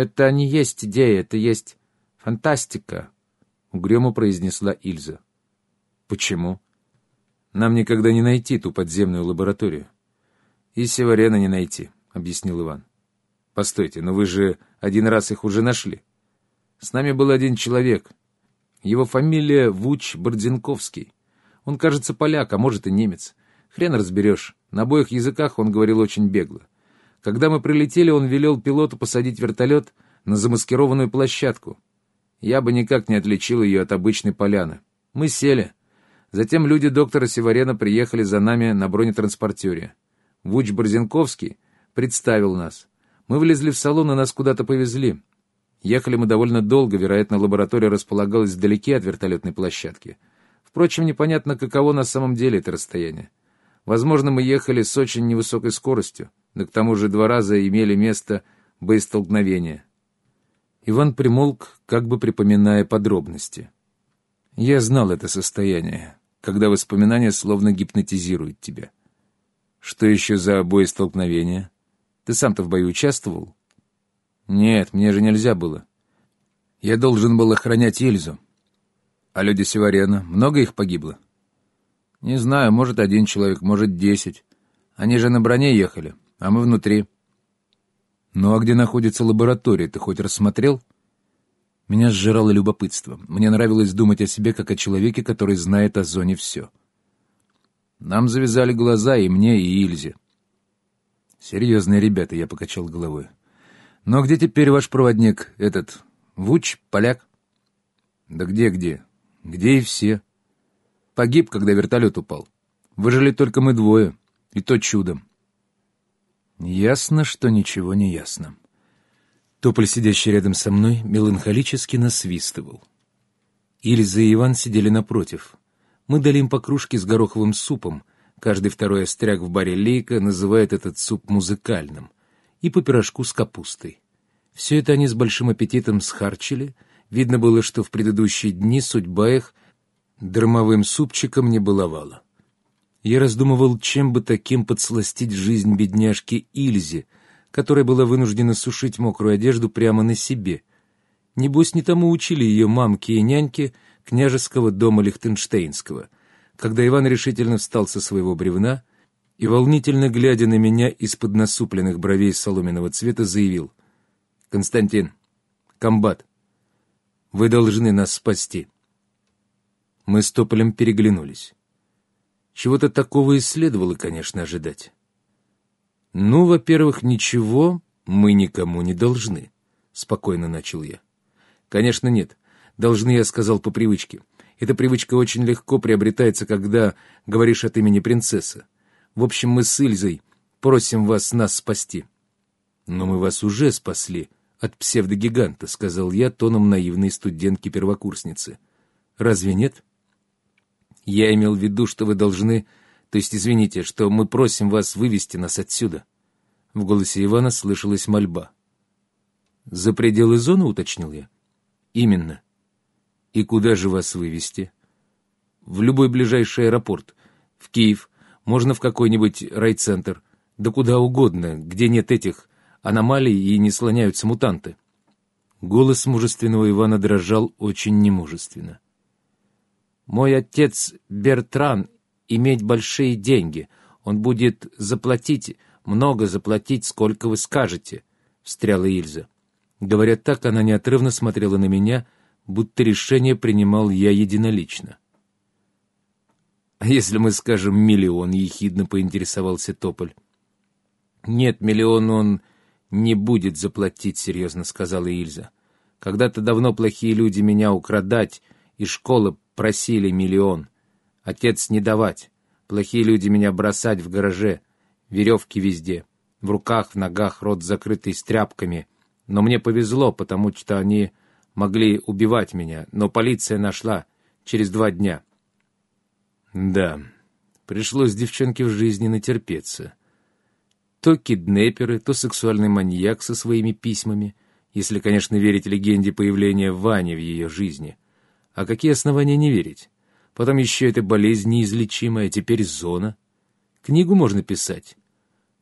«Это не есть идея, это есть фантастика», — угрюмо произнесла Ильза. «Почему?» «Нам никогда не найти ту подземную лабораторию». «И Севарена не найти», — объяснил Иван. «Постойте, но вы же один раз их уже нашли. С нами был один человек. Его фамилия Вуч Бордзинковский. Он, кажется, поляк, а может и немец. Хрен разберешь. На обоих языках он говорил очень бегло. Когда мы прилетели, он велел пилоту посадить вертолет на замаскированную площадку. Я бы никак не отличил ее от обычной поляны. Мы сели. Затем люди доктора Севарена приехали за нами на бронетранспортере. Вуч Борзенковский представил нас. Мы влезли в салон, и нас куда-то повезли. Ехали мы довольно долго, вероятно, лаборатория располагалась вдалеке от вертолетной площадки. Впрочем, непонятно, каково на самом деле это расстояние. Возможно, мы ехали с очень невысокой скоростью, да к тому же два раза имели место боестолкновения. Иван примолк, как бы припоминая подробности. Я знал это состояние, когда воспоминания словно гипнотизируют тебя. Что еще за боестолкновение? Ты сам-то в бою участвовал? Нет, мне же нельзя было. Я должен был охранять Ельзу. А люди Севарена, много их погибло? Не знаю, может, один человек, может, десять. Они же на броне ехали, а мы внутри. Ну а где находится лаборатория, ты хоть рассмотрел? Меня сжирало любопытство. Мне нравилось думать о себе, как о человеке, который знает о зоне все. Нам завязали глаза и мне, и Ильзе. Серьезные ребята, я покачал головой. Но где теперь ваш проводник, этот, Вуч, поляк? Да где-где? Где и все. Погиб, когда вертолет упал. Выжили только мы двое, и то чудом. Ясно, что ничего не ясно. Тополь, сидящий рядом со мной, меланхолически насвистывал. Ильза и Иван сидели напротив. Мы дали им по кружке с гороховым супом. Каждый второй остряк в баре Лейка называет этот суп музыкальным. И по пирожку с капустой. Все это они с большим аппетитом схарчили. Видно было, что в предыдущие дни судьба их дармовым супчиком не баловала. Я раздумывал, чем бы таким подсластить жизнь бедняжки Ильзе, которая была вынуждена сушить мокрую одежду прямо на себе. Небось, не тому учили ее мамки и няньки княжеского дома Лихтенштейнского, когда Иван решительно встал со своего бревна и, волнительно глядя на меня из-под насупленных бровей соломенного цвета, заявил «Константин, комбат, вы должны нас спасти». Мы с Тополем переглянулись. Чего-то такого и следовало, конечно, ожидать. «Ну, во-первых, ничего мы никому не должны», — спокойно начал я. «Конечно, нет. Должны, я сказал по привычке. Эта привычка очень легко приобретается, когда говоришь от имени принцессы. В общем, мы с Ильзой просим вас нас спасти». «Но мы вас уже спасли от псевдогиганта», — сказал я тоном наивной студентки-первокурсницы. «Разве нет?» Я имел в виду, что вы должны... То есть, извините, что мы просим вас вывести нас отсюда. В голосе Ивана слышалась мольба. «За пределы зоны?» — уточнил я. «Именно. И куда же вас вывести?» «В любой ближайший аэропорт. В Киев. Можно в какой-нибудь райцентр. Да куда угодно, где нет этих аномалий и не слоняются мутанты». Голос мужественного Ивана дрожал очень немужественно. Мой отец Бертран иметь большие деньги. Он будет заплатить, много заплатить, сколько вы скажете, — встряла Ильза. Говоря так, она неотрывно смотрела на меня, будто решение принимал я единолично. «А если мы скажем миллион?» — ехидно поинтересовался Тополь. «Нет, миллион он не будет заплатить», — серьезно сказала Ильза. «Когда-то давно плохие люди меня украдать, и школа Просили миллион. Отец не давать. Плохие люди меня бросать в гараже. Веревки везде. В руках, в ногах, рот закрытый с тряпками. Но мне повезло, потому что они могли убивать меня. Но полиция нашла через два дня. Да, пришлось девчонке в жизни натерпеться. То киднеперы, то сексуальный маньяк со своими письмами, если, конечно, верить легенде появления Вани в ее жизни — а какие основания не верить? Потом еще эта болезнь неизлечимая, теперь зона. Книгу можно писать.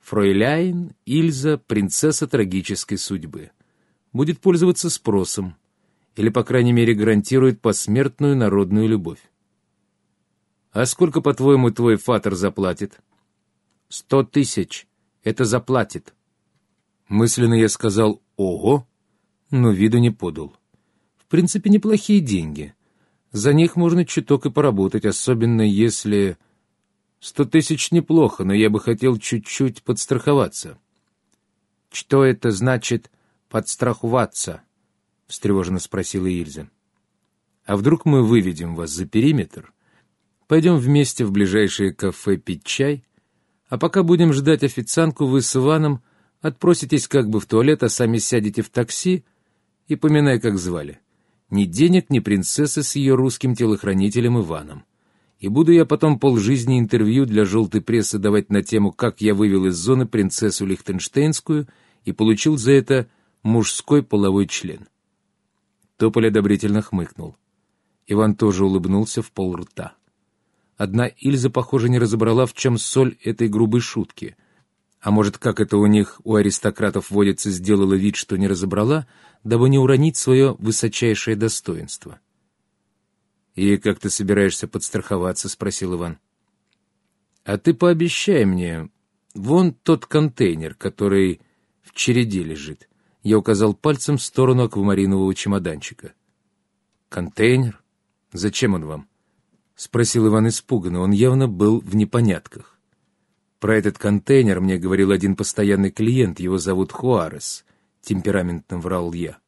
Фройляйн, Ильза, принцесса трагической судьбы. будет пользоваться спросом, или, по крайней мере, гарантирует посмертную народную любовь. А сколько, по-твоему, твой фатер заплатит? Сто тысяч. Это заплатит. Мысленно я сказал «Ого!», но виду не подал. В принципе, неплохие деньги. За них можно чуток и поработать, особенно если... Сто тысяч неплохо, но я бы хотел чуть-чуть подстраховаться. Что это значит «подстраховаться»? — встревоженно спросила Ильза. «А вдруг мы выведем вас за периметр, пойдем вместе в ближайшее кафе пить чай, а пока будем ждать официантку, вы с Иваном отпроситесь как бы в туалет, а сами сядете в такси и поминай, как звали. Ни денег, ни принцессы с ее русским телохранителем Иваном. И буду я потом полжизни интервью для желтой прессы давать на тему, как я вывел из зоны принцессу Лихтенштейнскую и получил за это мужской половой член. Тополь одобрительно хмыкнул. Иван тоже улыбнулся в пол рта. Одна Ильза, похоже, не разобрала, в чем соль этой грубой шутки. А может, как это у них, у аристократов водится, сделала вид, что не разобрала, дабы не уронить свое высочайшее достоинство. — «И как ты собираешься подстраховаться?» — спросил Иван. «А ты пообещай мне, вон тот контейнер, который в череде лежит». Я указал пальцем в сторону аквамаринового чемоданчика. «Контейнер? Зачем он вам?» — спросил Иван испуганно. Он явно был в непонятках. «Про этот контейнер мне говорил один постоянный клиент, его зовут Хуарес», — темпераментно врал я.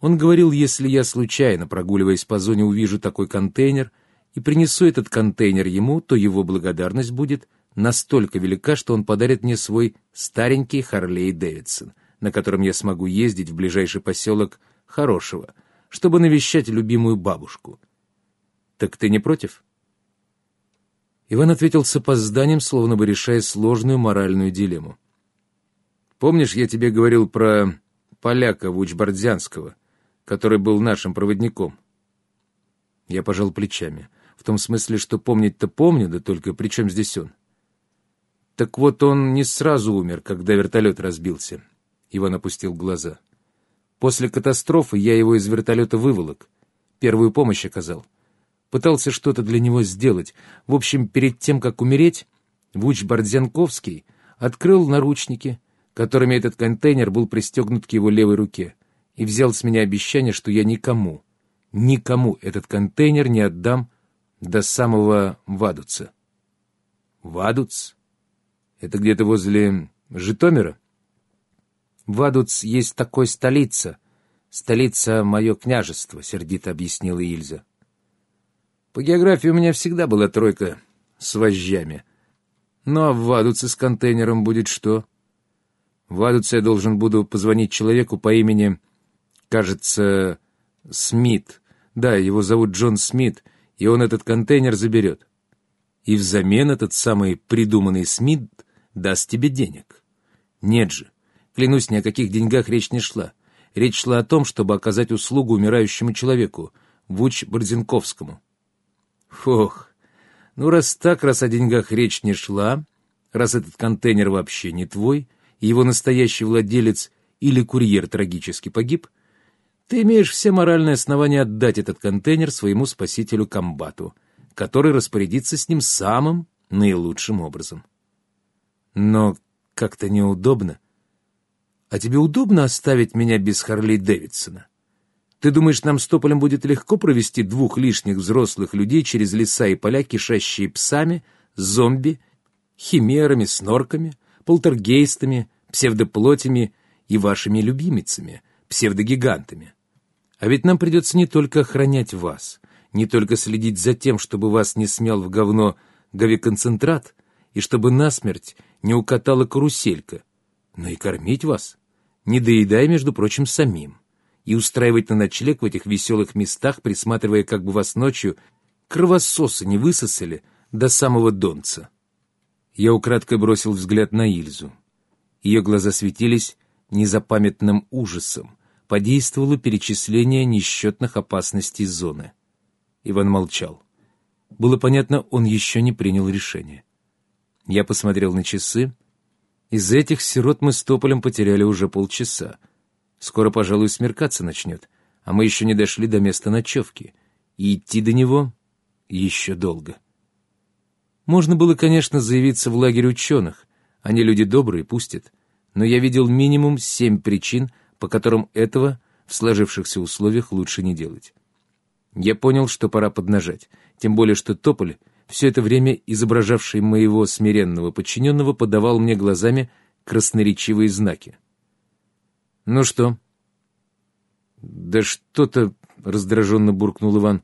Он говорил, если я случайно, прогуливаясь по зоне, увижу такой контейнер и принесу этот контейнер ему, то его благодарность будет настолько велика, что он подарит мне свой старенький Харлей Дэвидсон, на котором я смогу ездить в ближайший поселок Хорошего, чтобы навещать любимую бабушку. Так ты не против? Иван ответил с опозданием, словно бы решая сложную моральную дилемму. «Помнишь, я тебе говорил про поляка Вучбардзянского?» который был нашим проводником. Я пожал плечами. В том смысле, что помнить-то помню, да только при чем здесь он? Так вот он не сразу умер, когда вертолет разбился. Иван опустил глаза. После катастрофы я его из вертолета выволок. Первую помощь оказал. Пытался что-то для него сделать. В общем, перед тем, как умереть, Вуч Бордзянковский открыл наручники, которыми этот контейнер был пристегнут к его левой руке и взял с меня обещание, что я никому, никому этот контейнер не отдам до самого Вадуца. Вадуц? Это где-то возле Житомира? Вадуц есть такой столица. Столица — мое княжество, — сердито объяснила Ильза. По географии у меня всегда была тройка с вожжами. Ну а в Вадуце с контейнером будет что? В Вадуце я должен буду позвонить человеку по имени кажется, Смит. Да, его зовут Джон Смит, и он этот контейнер заберет. И взамен этот самый придуманный Смит даст тебе денег. Нет же, клянусь, ни о каких деньгах речь не шла. Речь шла о том, чтобы оказать услугу умирающему человеку, Вуч Борзенковскому. Фух, ну раз так, раз о деньгах речь не шла, раз этот контейнер вообще не твой, и его настоящий владелец или курьер трагически погиб — ты имеешь все моральные основания отдать этот контейнер своему спасителю-комбату, который распорядится с ним самым наилучшим образом. Но как-то неудобно. А тебе удобно оставить меня без Харли Дэвидсона? Ты думаешь, нам с Тополем будет легко провести двух лишних взрослых людей через леса и поля, кишащие псами, зомби, химерами, снорками, полтергейстами, псевдоплотями и вашими любимицами — псевдогигантами. А ведь нам придется не только охранять вас, не только следить за тем, чтобы вас не смял в говно говиконцентрат, и чтобы насмерть не укатала каруселька, но и кормить вас, не доедая, между прочим, самим, и устраивать на ночлег в этих веселых местах, присматривая, как бы вас ночью кровососы не высосали до самого донца. Я украдкой бросил взгляд на Ильзу. Ее глаза светились незапамятным ужасом, подействовало перечисление несчетных опасностей зоны. Иван молчал. Было понятно, он еще не принял решение. Я посмотрел на часы. Из этих сирот мы с Тополем потеряли уже полчаса. Скоро, пожалуй, смеркаться начнет, а мы еще не дошли до места ночевки, и идти до него еще долго. Можно было, конечно, заявиться в лагерь ученых, они люди добрые, пустят, но я видел минимум семь причин, по которым этого в сложившихся условиях лучше не делать. Я понял, что пора поднажать, тем более что Тополь, все это время изображавший моего смиренного подчиненного, подавал мне глазами красноречивые знаки. «Ну что?» «Да что-то...» — раздраженно буркнул Иван.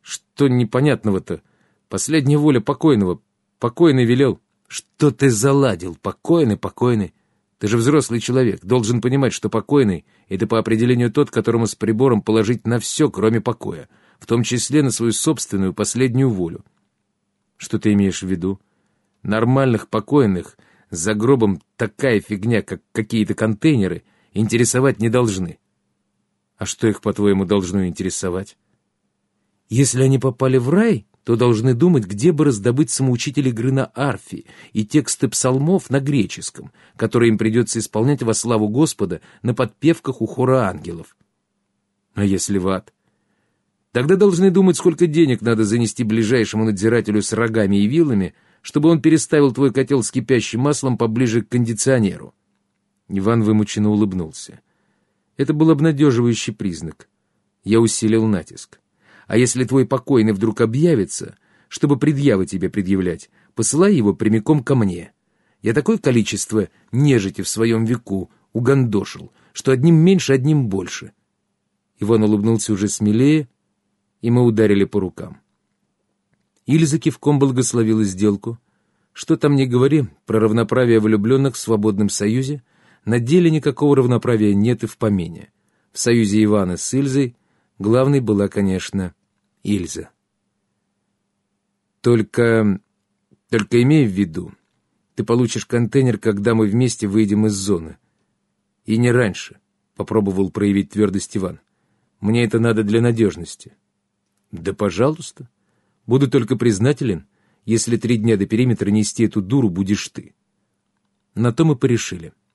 «Что непонятного-то? Последняя воля покойного. Покойный велел. Что ты заладил? Покойный, покойный. Ты же взрослый человек, должен понимать, что покойный — это по определению тот, которому с прибором положить на все, кроме покоя, в том числе на свою собственную последнюю волю. Что ты имеешь в виду? Нормальных покойных за гробом такая фигня, как какие-то контейнеры, интересовать не должны. А что их, по-твоему, должно интересовать? Если они попали в рай, то должны думать, где бы раздобыть самоучитель игры на арфе и тексты псалмов на греческом, которые им придется исполнять во славу Господа на подпевках у хора ангелов. А если в ад? Тогда должны думать, сколько денег надо занести ближайшему надзирателю с рогами и вилами, чтобы он переставил твой котел с кипящим маслом поближе к кондиционеру. Иван вымученно улыбнулся. Это был обнадеживающий признак. Я усилил натиск. А если твой покойный вдруг объявится, чтобы предъявы тебе предъявлять, посылай его прямиком ко мне. Я такое количество нежити в своем веку угандошил, что одним меньше, одним больше. Иван улыбнулся уже смелее, и мы ударили по рукам. Ильза кивком благословила сделку. Что там не говори про равноправие влюбленных в свободном союзе, на деле никакого равноправия нет и в помине. В союзе Ивана с Ильзой главной была, конечно, Ильза. Только... только имей в виду, ты получишь контейнер, когда мы вместе выйдем из зоны. И не раньше, — попробовал проявить твердость Иван. Мне это надо для надежности. Да пожалуйста. Буду только признателен, если три дня до периметра нести эту дуру будешь ты. На то мы порешили. —